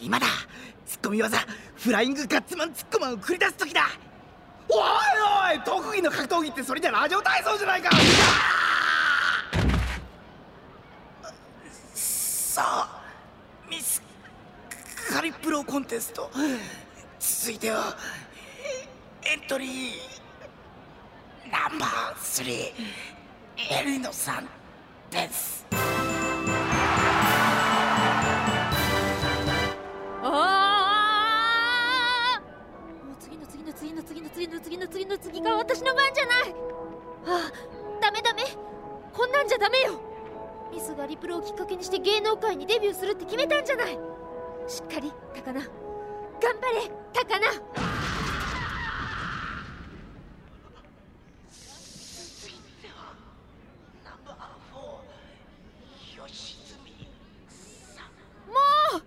今だ。ツッコミ技。フライングガッツマンツッコマンを繰り出す時だ。おいおい特技の格闘技ってそれじゃラジオ体操じゃないか。さあミスカリプロコンテスト。続いてはエントリー。ナンバー3エリノさんです。次の次の次の次の次の次の次の次が私の番じゃないああダメダメこんなんじゃダメよミスがリプロをきっかけにして芸能界にデビューするって決めたんじゃないしっかり高菜頑張れ高菜もう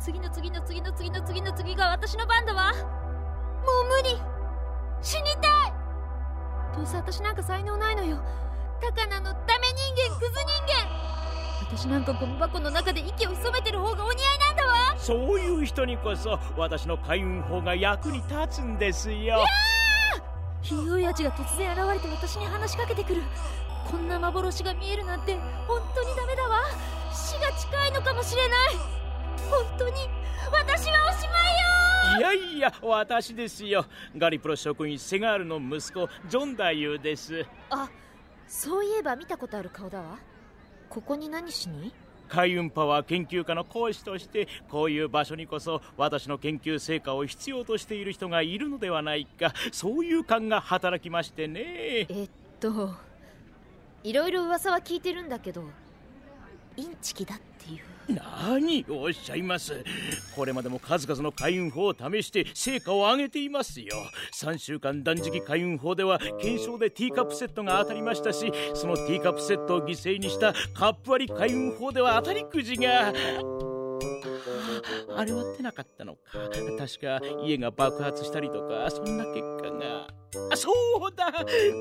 次の次の次の次の次の次が私の番だわう無理。死にたい。どうせ私なんか才能ないのよ。高菜のダメ人間クズ人間。私なんかゴミ箱の中で息を潜めてる方がお似合いなんだわ。そういう人にこそ私の開運法が役に立つんですよ。ひいおいちが突然現れて私に話しかけてくる。こんな幻が見えるなんて本当にダメだわ。死が近いのかもしれない。本当に私はおしまい。よいやいや私ですよ。ガリプロ職員セガールの息子ジョンダユです。あそういえば見たことある顔だわ。ここに何しに？開運パワー研究家の講師としてこういう場所にこそ私の研究成果を必要としている人がいるのではないかそういう感が働きましてね。えっといろいろ噂は聞いてるんだけどインチキだっていう何をおっしゃいます。これまでも数々の開運法を試して成果を上げていますよ。3週間断食開運法では検証でティーカップセットが当たりましたしそのティーカップセットを犠牲にしたカップ割り開運法では当たりくじが。あれは出なかったのか。確か家が爆発したりとかそんな結果が。あそうだ。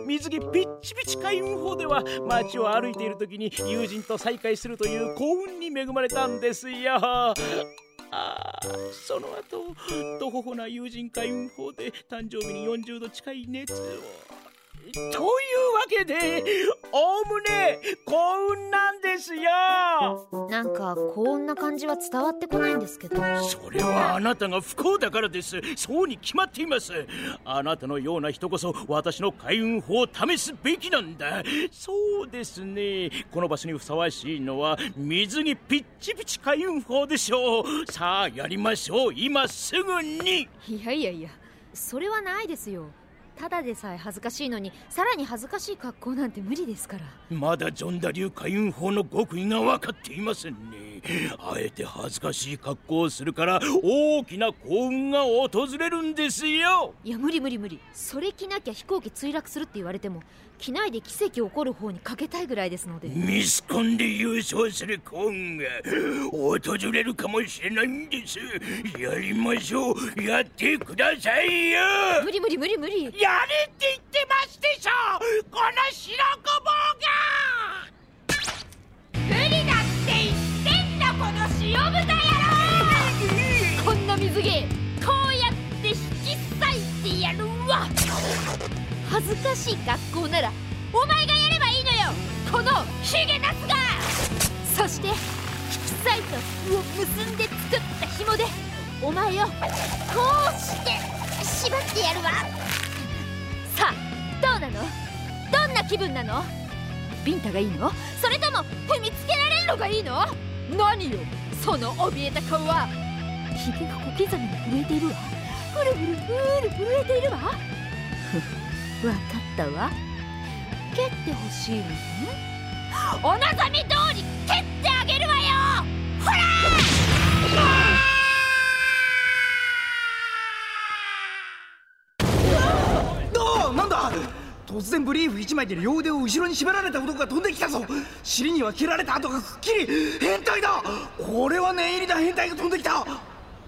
水着ピッチピチ開運法では街を歩いている時に友人と再会するという幸運に恵まれたんですよ。ああその後とほほな友人開運法で誕生日に40度近い熱を。というわけでおおむねなんかこんな感じは伝わってこないんですけど。それはあなたが不幸だからです。そうに決まっています。あなたのような人こそ私の開運法を試すべきなんだ。そうですね。この場所にふさわしいのは水にピッチピチ開運法でしょう。さあやりましょう。今すぐに。いやいやいや。それはないですよただでさえ恥ずかしいのにさらに恥ずかしい格好なんて無理ですから。まだジョンダ流開運法の極意が分かっていませんね。あえて恥ずかしい格好をするから大きな幸運が訪れるんですよ。いや無理無理無理。それ着なきゃ飛行機墜落するって言われても着ないで奇跡起こる方にかけたいぐらいですので。ミスコンで優勝する幸運が訪れるかもしれないんです。やりましょう。やってくださいよ。無理無理無理無理。やれって言ってましょ恥ずかしい学校ならお前がやればいいのよこのヒゲナスが。そして引き裂いた服を結んで作った紐でお前をこうして縛ってやるわ。さあどうなの？どんな気分なの？ビンタがいいの？それとも踏みつけられるのがいいの？何よその怯えた顔は。ひげが小刻みに震えているわ。ふるふるふる震えているわ。わかったわ。蹴ってほしいのね。お望み通り蹴ってあげるわよ。ほらどう？なんだ？突然ブリーフ一枚で両腕を後ろに縛られた男が飛んできたぞ。尻には切られた跡がくっきり。変態だ！これは念入りな変態が飛んできた。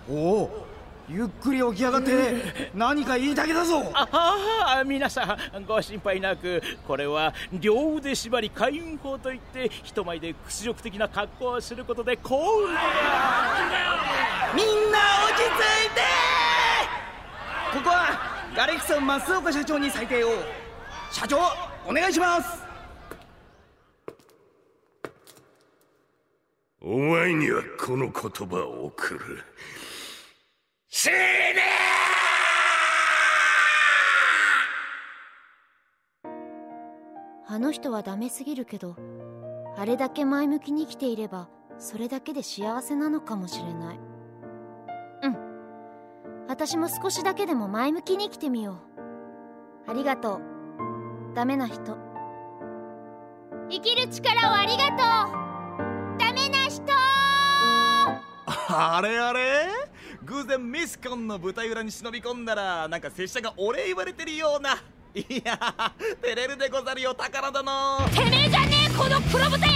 おお。ゆっくり起き上がって何か言いたげだぞ。ああ皆さんご心配なくこれは両腕縛り開運法といって人前で屈辱的な格好をすることで幸運みんな落ち着いて。ここはガレキソん増岡社長に裁定を。社長お願いします。お前にはこの言葉を送る。死ねあの人はダメすぎるけどあれだけ前向きに生きていればそれだけで幸せなのかもしれない。うん。私も少しだけでも前向きに生きてみよう。ありがとう。ダメな人。生きる力をありがとう。ダメな人あれあれ？偶然ミスコンの舞台裏に忍び込んだらなんか拙者がお礼言われてるような。いや照れるでござるよ宝殿。てめえじゃねえこの黒豚野郎。